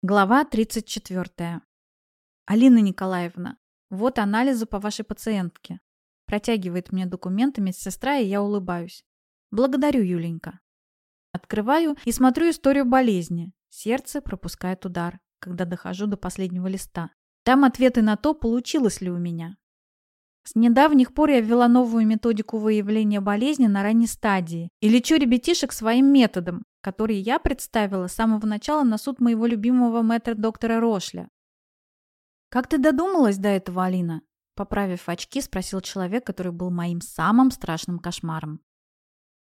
Глава 34. Алина Николаевна, вот анализы по вашей пациентке. Протягивает мне документы медсестра, и я улыбаюсь. Благодарю, Юленька. Открываю и смотрю историю болезни. Сердце пропускает удар, когда дохожу до последнего листа. Там ответы на то, получилось ли у меня. С недавних пор я ввела новую методику выявления болезни на ранней стадии и лечу ребятишек своим методом, который я представила с самого начала на суд моего любимого мэтра доктора Рошля. «Как ты додумалась до этого, Алина?» Поправив очки, спросил человек, который был моим самым страшным кошмаром.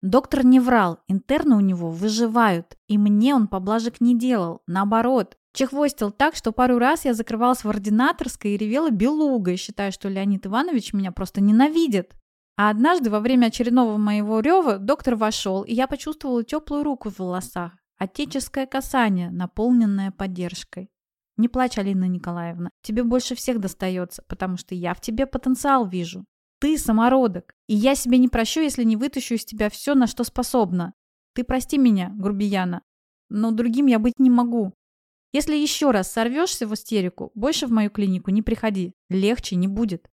Доктор не врал, интерны у него выживают, и мне он поблажек не делал, наоборот. Чехвостил так, что пару раз я закрывалась в ординаторской и ревела белугой, считая, что Леонид Иванович меня просто ненавидит. А однажды во время очередного моего рева доктор вошел, и я почувствовала теплую руку в волосах. Отеческое касание, наполненное поддержкой. Не плачь, Алина Николаевна. Тебе больше всех достается, потому что я в тебе потенциал вижу. Ты самородок, и я себе не прощу, если не вытащу из тебя все, на что способна. Ты прости меня, грубияна, но другим я быть не могу. Если еще раз сорвешься в истерику, больше в мою клинику не приходи. Легче не будет.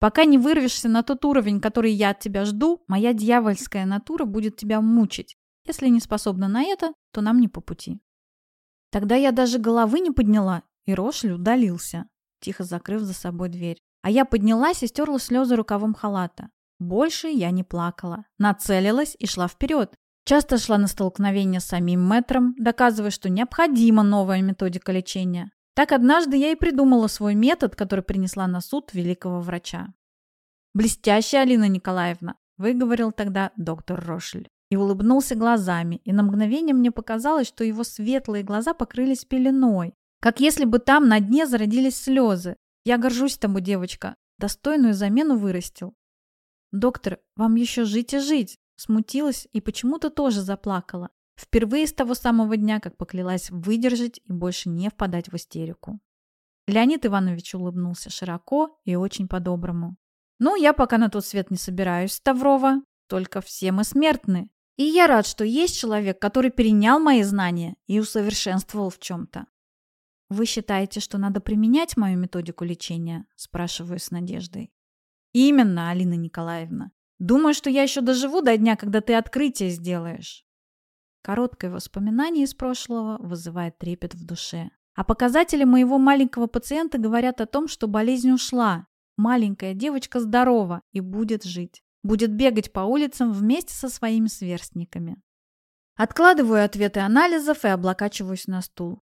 Пока не вырвешься на тот уровень, который я от тебя жду, моя дьявольская натура будет тебя мучить. Если не способна на это, то нам не по пути. Тогда я даже головы не подняла, и Рошель удалился, тихо закрыв за собой дверь. А я поднялась и стерла слезы рукавом халата. Больше я не плакала. Нацелилась и шла вперед. Часто шла на столкновение с самим мэтром, доказывая, что необходима новая методика лечения. Так однажды я и придумала свой метод, который принесла на суд великого врача. «Блестящая Алина Николаевна», – выговорил тогда доктор Рошель. И улыбнулся глазами, и на мгновение мне показалось, что его светлые глаза покрылись пеленой, как если бы там на дне зародились слезы. Я горжусь тобой, девочка, достойную замену вырастил. «Доктор, вам еще жить и жить!» Смутилась и почему-то тоже заплакала. Впервые с того самого дня, как поклялась выдержать и больше не впадать в истерику. Леонид Иванович улыбнулся широко и очень по-доброму. «Ну, я пока на тот свет не собираюсь, Ставрова. Только все мы смертны. И я рад, что есть человек, который перенял мои знания и усовершенствовал в чем-то». «Вы считаете, что надо применять мою методику лечения?» – спрашиваю с надеждой. «Именно, Алина Николаевна. Думаю, что я еще доживу до дня, когда ты открытие сделаешь. Короткое воспоминание из прошлого вызывает трепет в душе. А показатели моего маленького пациента говорят о том, что болезнь ушла. Маленькая девочка здорова и будет жить. Будет бегать по улицам вместе со своими сверстниками. Откладываю ответы анализов и облокачиваюсь на стул.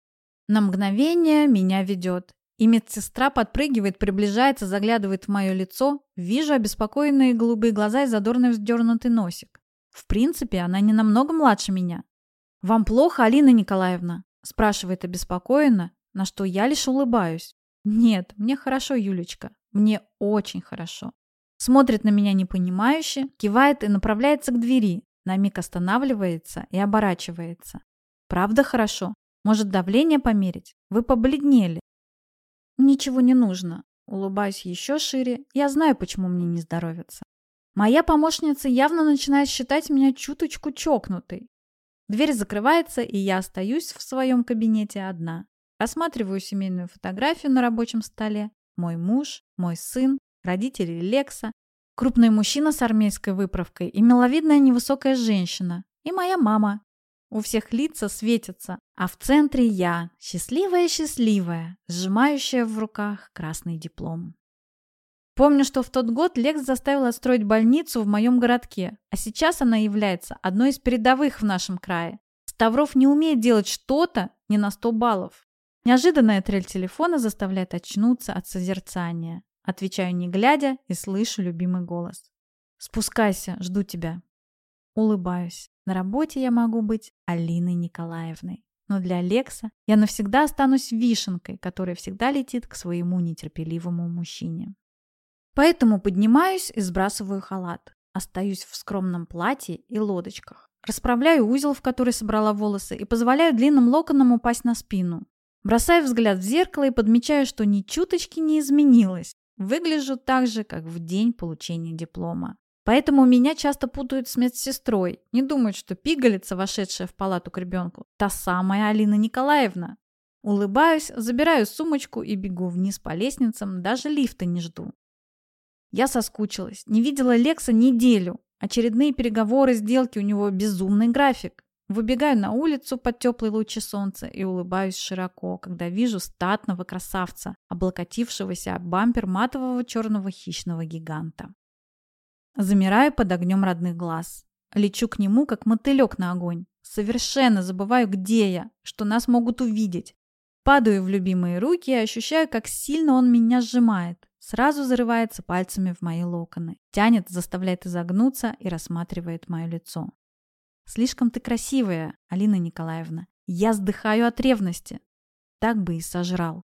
На мгновение меня ведет. И медсестра подпрыгивает, приближается, заглядывает в мое лицо. Вижу обеспокоенные голубые глаза и задорный вздернутый носик. В принципе, она не намного младше меня. «Вам плохо, Алина Николаевна?» – спрашивает обеспокоенно, на что я лишь улыбаюсь. «Нет, мне хорошо, Юлечка. Мне очень хорошо». Смотрит на меня непонимающе, кивает и направляется к двери. На миг останавливается и оборачивается. «Правда хорошо? Может, давление померить? Вы побледнели». «Ничего не нужно». Улыбаюсь еще шире. Я знаю, почему мне не здоровится. Моя помощница явно начинает считать меня чуточку чокнутой. Дверь закрывается, и я остаюсь в своем кабинете одна. Рассматриваю семейную фотографию на рабочем столе. Мой муж, мой сын, родители Лекса, крупный мужчина с армейской выправкой и миловидная невысокая женщина. И моя мама. У всех лица светятся, а в центре я, счастливая-счастливая, сжимающая в руках красный диплом. Помню, что в тот год Лекс заставил отстроить больницу в моем городке, а сейчас она является одной из передовых в нашем крае. Ставров не умеет делать что-то не на 100 баллов. Неожиданная трель телефона заставляет очнуться от созерцания. Отвечаю не глядя и слышу любимый голос. «Спускайся, жду тебя». Улыбаюсь. На работе я могу быть Алиной Николаевной. Но для Алекса я навсегда останусь вишенкой, которая всегда летит к своему нетерпеливому мужчине. Поэтому поднимаюсь и сбрасываю халат. Остаюсь в скромном платье и лодочках. Расправляю узел, в который собрала волосы, и позволяю длинным локонам упасть на спину. Бросаю взгляд в зеркало и подмечаю, что ни чуточки не изменилось. Выгляжу так же, как в день получения диплома. Поэтому меня часто путают с медсестрой. Не думают, что пигалица, вошедшая в палату к ребенку, та самая Алина Николаевна. Улыбаюсь, забираю сумочку и бегу вниз по лестницам, даже лифта не жду. Я соскучилась, не видела Лекса неделю. Очередные переговоры, сделки, у него безумный график. Выбегаю на улицу под теплые лучи солнца и улыбаюсь широко, когда вижу статного красавца, облокотившегося об бампер матового черного хищного гиганта. Замираю под огнем родных глаз. Лечу к нему, как мотылек на огонь. Совершенно забываю, где я, что нас могут увидеть. Падаю в любимые руки и ощущаю, как сильно он меня сжимает. Сразу зарывается пальцами в мои локоны. Тянет, заставляет изогнуться и рассматривает мое лицо. Слишком ты красивая, Алина Николаевна. Я сдыхаю от ревности. Так бы и сожрал.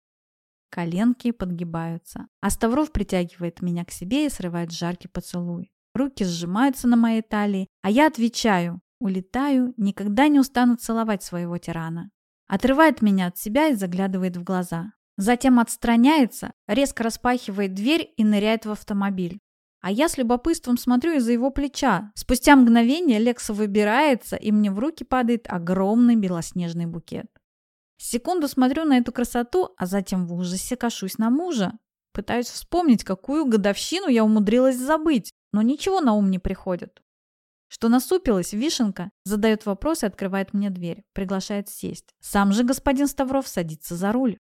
Коленки подгибаются. А Ставров притягивает меня к себе и срывает жаркий поцелуй. Руки сжимаются на моей талии, а я отвечаю. Улетаю, никогда не устану целовать своего тирана. Отрывает меня от себя и заглядывает в глаза. Затем отстраняется, резко распахивает дверь и ныряет в автомобиль. А я с любопытством смотрю из-за его плеча. Спустя мгновение Лекса выбирается, и мне в руки падает огромный белоснежный букет. Секунду смотрю на эту красоту, а затем в ужасе кашусь на мужа. Пытаюсь вспомнить, какую годовщину я умудрилась забыть, но ничего на ум не приходит. Что насупилась, вишенка, задает вопрос и открывает мне дверь, приглашает сесть. Сам же господин Ставров садится за руль.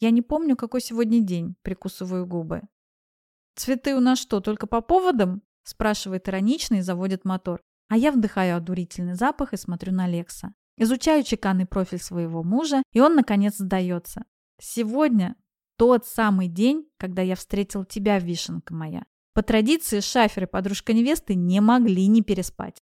Я не помню, какой сегодня день, прикусываю губы. «Цветы у нас что, только по поводам?» спрашивает иронично и заводит мотор. А я вдыхаю одурительный запах и смотрю на Лекса. Изучаю чеканный профиль своего мужа, и он, наконец, сдается. Сегодня тот самый день, когда я встретил тебя, вишенка моя. По традиции, шафер и подружка невесты не могли не переспать.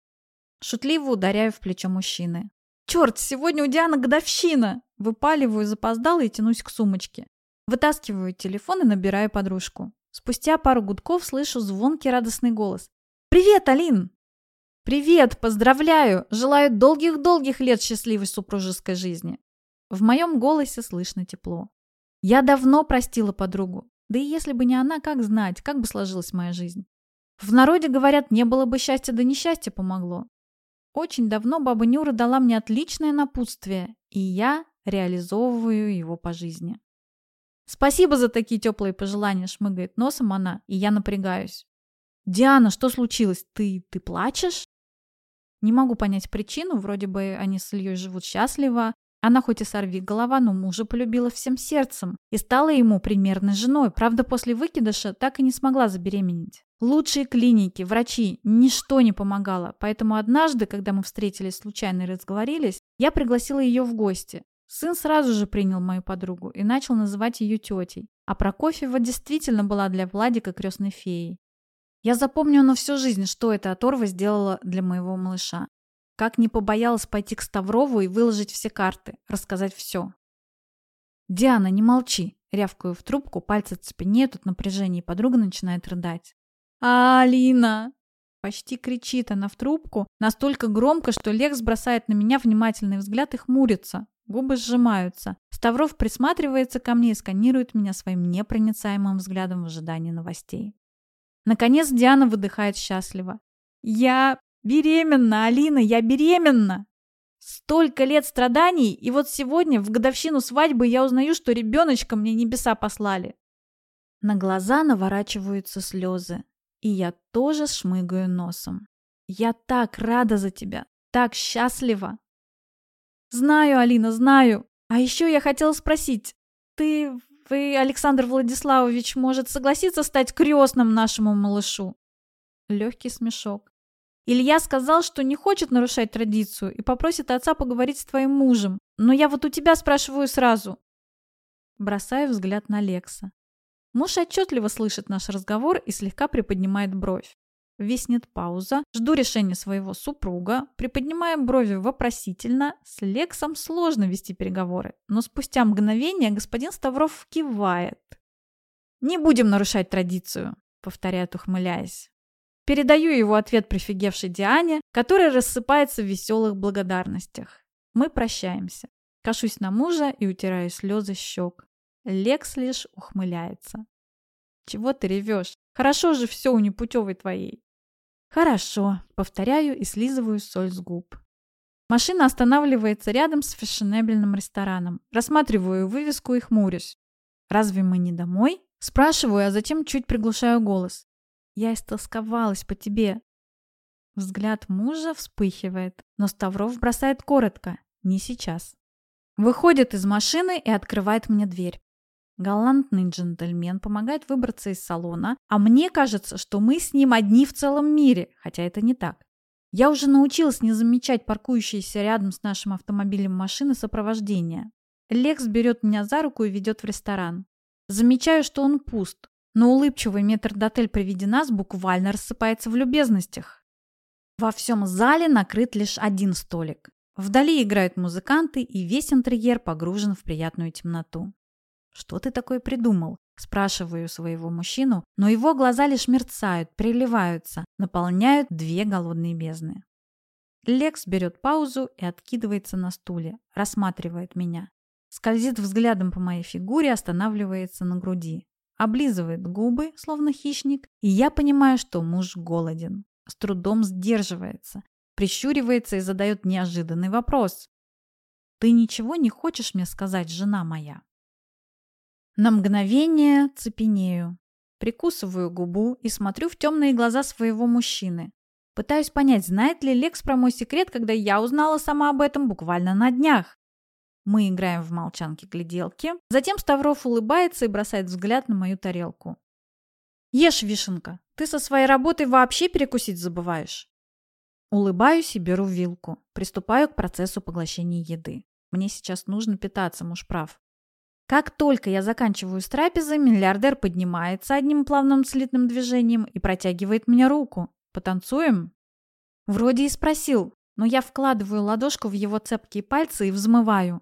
Шутливо ударяю в плечо мужчины. «Черт, сегодня у Дианы годовщина!» Выпаливаю, запоздала и тянусь к сумочке. Вытаскиваю телефон и набираю подружку. Спустя пару гудков слышу звонкий радостный голос. «Привет, Алин!» «Привет! Поздравляю! Желаю долгих-долгих лет счастливой супружеской жизни!» В моем голосе слышно тепло. Я давно простила подругу. Да и если бы не она, как знать, как бы сложилась моя жизнь. В народе, говорят, не было бы счастья, да несчастье помогло. Очень давно баба Нюра дала мне отличное напутствие, и я реализовываю его по жизни. «Спасибо за такие теплые пожелания», — шмыгает носом она, и я напрягаюсь. «Диана, что случилось? Ты... ты плачешь?» Не могу понять причину, вроде бы они с Ильей живут счастливо. Она хоть и сорви голова, но мужа полюбила всем сердцем и стала ему примерной женой. Правда, после выкидыша так и не смогла забеременеть. Лучшие клиники, врачи, ничто не помогало. Поэтому однажды, когда мы встретились случайно и разговорились, я пригласила ее в гости. Сын сразу же принял мою подругу и начал называть ее тетей. А Прокофьева действительно была для Владика крестной феей. Я запомню на всю жизнь, что эта оторва сделала для моего малыша. Как не побоялась пойти к Ставрову и выложить все карты, рассказать все. «Диана, не молчи!» Рявкаю в трубку, пальцы цепенеют от напряжения, и подруга начинает рыдать. «А, Алина!» Почти кричит она в трубку, настолько громко, что Лекс бросает на меня внимательный взгляд и хмурится. Губы сжимаются. Ставров присматривается ко мне и сканирует меня своим непроницаемым взглядом в ожидании новостей. Наконец Диана выдыхает счастливо. «Я беременна, Алина, я беременна!» Столько лет страданий, и вот сегодня, в годовщину свадьбы, я узнаю, что ребеночка мне небеса послали. На глаза наворачиваются слезы, и я тоже шмыгаю носом. Я так рада за тебя, так счастлива. «Знаю, Алина, знаю. А еще я хотела спросить. Ты, вы, Александр Владиславович, может согласиться стать крестным нашему малышу?» Легкий смешок. Илья сказал, что не хочет нарушать традицию и попросит отца поговорить с твоим мужем. Но я вот у тебя спрашиваю сразу. Бросаю взгляд на Лекса. Муж отчетливо слышит наш разговор и слегка приподнимает бровь. Виснет пауза. Жду решения своего супруга. Приподнимаем брови вопросительно. С Лексом сложно вести переговоры. Но спустя мгновение господин Ставров кивает. «Не будем нарушать традицию», — повторяет, ухмыляясь. Передаю его ответ прифигевшей Диане, которая рассыпается в веселых благодарностях. Мы прощаемся. Кашусь на мужа и утираю слезы щек. Лекс лишь ухмыляется. «Чего ты ревешь? Хорошо же все у непутевой твоей». «Хорошо», — повторяю и слизываю соль с губ. Машина останавливается рядом с фешенебельным рестораном. Рассматриваю вывеску и хмурюсь. «Разве мы не домой?» Спрашиваю, а затем чуть приглушаю голос. «Я истосковалась по тебе». Взгляд мужа вспыхивает, но Ставров бросает коротко. «Не сейчас». Выходит из машины и открывает мне дверь. Галантный джентльмен помогает выбраться из салона, а мне кажется, что мы с ним одни в целом мире, хотя это не так. Я уже научилась не замечать паркующиеся рядом с нашим автомобилем машины сопровождения. Лекс берет меня за руку и ведет в ресторан. Замечаю, что он пуст, но улыбчивый метрдотель при виде нас буквально рассыпается в любезностях. Во всем зале накрыт лишь один столик. Вдали играют музыканты, и весь интерьер погружен в приятную темноту. «Что ты такое придумал?» – спрашиваю своего мужчину, но его глаза лишь мерцают, приливаются, наполняют две голодные бездны. Лекс берет паузу и откидывается на стуле, рассматривает меня. Скользит взглядом по моей фигуре, останавливается на груди. Облизывает губы, словно хищник, и я понимаю, что муж голоден. С трудом сдерживается, прищуривается и задает неожиданный вопрос. «Ты ничего не хочешь мне сказать, жена моя?» На мгновение цепенею. Прикусываю губу и смотрю в темные глаза своего мужчины. Пытаюсь понять, знает ли Лекс про мой секрет, когда я узнала сама об этом буквально на днях. Мы играем в молчанки-гляделки. Затем Ставров улыбается и бросает взгляд на мою тарелку. «Ешь, Вишенка, ты со своей работой вообще перекусить забываешь?» Улыбаюсь и беру вилку. Приступаю к процессу поглощения еды. Мне сейчас нужно питаться, муж прав. Как только я заканчиваю с трапезой, миллиардер поднимается одним плавным слитным движением и протягивает мне руку. «Потанцуем?» Вроде и спросил, но я вкладываю ладошку в его цепкие пальцы и взмываю.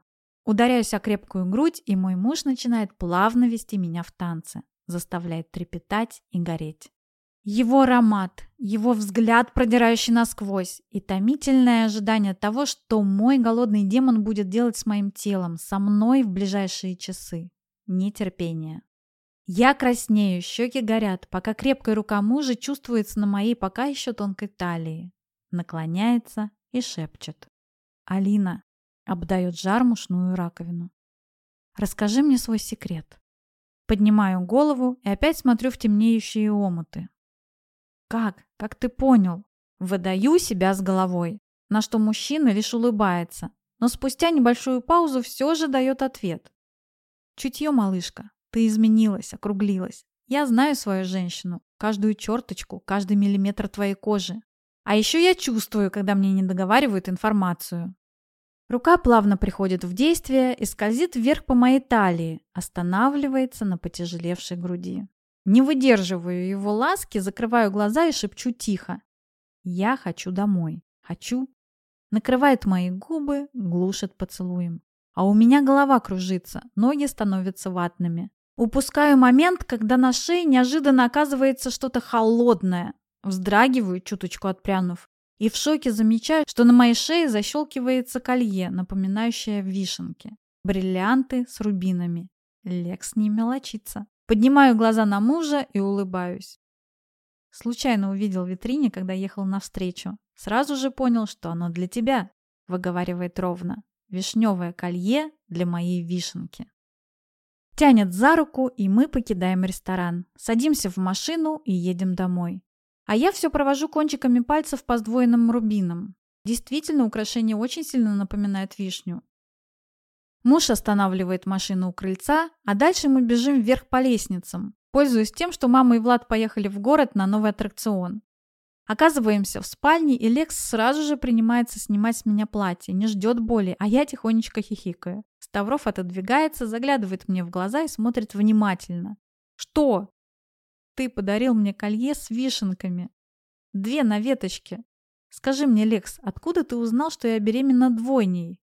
Ударяюсь о крепкую грудь, и мой муж начинает плавно вести меня в танцы, заставляет трепетать и гореть. Его аромат, его взгляд, продирающий насквозь, и томительное ожидание того, что мой голодный демон будет делать с моим телом, со мной в ближайшие часы. Нетерпение. Я краснею, щеки горят, пока крепкая рука мужа чувствуется на моей пока еще тонкой талии. Наклоняется и шепчет. «Алина», — обдает жар мушную раковину. «Расскажи мне свой секрет». Поднимаю голову и опять смотрю в темнеющие омуты. «Как? Как ты понял?» Выдаю себя с головой, на что мужчина лишь улыбается, но спустя небольшую паузу все же дает ответ. «Чутье, малышка, ты изменилась, округлилась. Я знаю свою женщину, каждую черточку, каждый миллиметр твоей кожи. А еще я чувствую, когда мне не договаривают информацию. Рука плавно приходит в действие и скользит вверх по моей талии, останавливается на потяжелевшей груди. Не выдерживаю его ласки, закрываю глаза и шепчу тихо. «Я хочу домой. Хочу». Накрывает мои губы, глушит поцелуем. А у меня голова кружится, ноги становятся ватными. Упускаю момент, когда на шее неожиданно оказывается что-то холодное. Вздрагиваю, чуточку отпрянув. И в шоке замечаю, что на моей шее защелкивается колье, напоминающее вишенки. Бриллианты с рубинами. Лекс не мелочится. Поднимаю глаза на мужа и улыбаюсь. Случайно увидел в витрине, когда ехал навстречу. Сразу же понял, что оно для тебя, выговаривает ровно. Вишневое колье для моей вишенки. Тянет за руку, и мы покидаем ресторан. Садимся в машину и едем домой. А я все провожу кончиками пальцев по сдвоенным рубинам. Действительно, украшение очень сильно напоминает вишню. Муж останавливает машину у крыльца, а дальше мы бежим вверх по лестницам, пользуясь тем, что мама и Влад поехали в город на новый аттракцион. Оказываемся в спальне, и Лекс сразу же принимается снимать с меня платье, не ждет боли, а я тихонечко хихикаю. Ставров отодвигается, заглядывает мне в глаза и смотрит внимательно. «Что?» «Ты подарил мне колье с вишенками. Две на веточке. Скажи мне, Лекс, откуда ты узнал, что я беременна двойней?»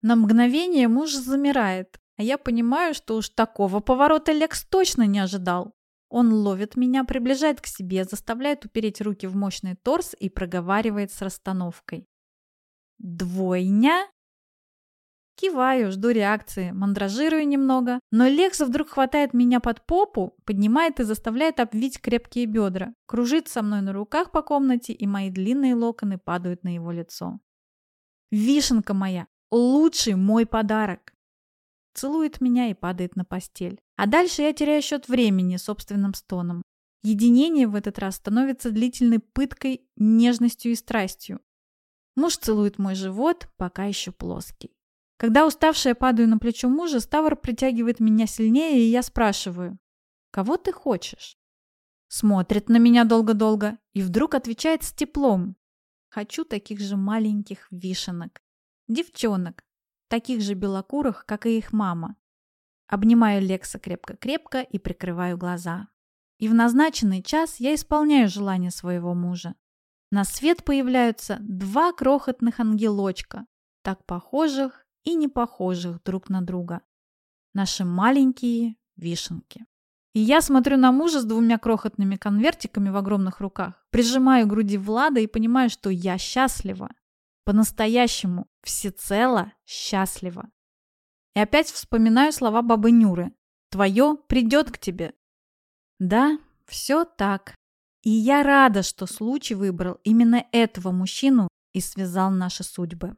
На мгновение муж замирает, а я понимаю, что уж такого поворота Лекс точно не ожидал. Он ловит меня, приближает к себе, заставляет упереть руки в мощный торс и проговаривает с расстановкой. «Двойня?» Киваю, жду реакции, мандражирую немного, но Лекс вдруг хватает меня под попу, поднимает и заставляет обвить крепкие бедра, кружит со мной на руках по комнате, и мои длинные локоны падают на его лицо. Вишенка моя, лучший мой подарок. Целует меня и падает на постель. А дальше я теряю счет времени собственным стоном. Единение в этот раз становится длительной пыткой, нежностью и страстью. Муж целует мой живот, пока еще плоский. Когда уставшая падаю на плечо мужа, Ставр притягивает меня сильнее, и я спрашиваю, «Кого ты хочешь?» Смотрит на меня долго-долго и вдруг отвечает с теплом. «Хочу таких же маленьких вишенок. Девчонок, таких же белокурых, как и их мама». Обнимаю Лекса крепко-крепко и прикрываю глаза. И в назначенный час я исполняю желание своего мужа. На свет появляются два крохотных ангелочка, так похожих и не похожих друг на друга. Наши маленькие вишенки. И я смотрю на мужа с двумя крохотными конвертиками в огромных руках, прижимаю к груди Влада и понимаю, что я счастлива. По-настоящему, всецело счастлива. И опять вспоминаю слова бабы Нюры. «Твое придет к тебе». Да, все так. И я рада, что случай выбрал именно этого мужчину и связал наши судьбы.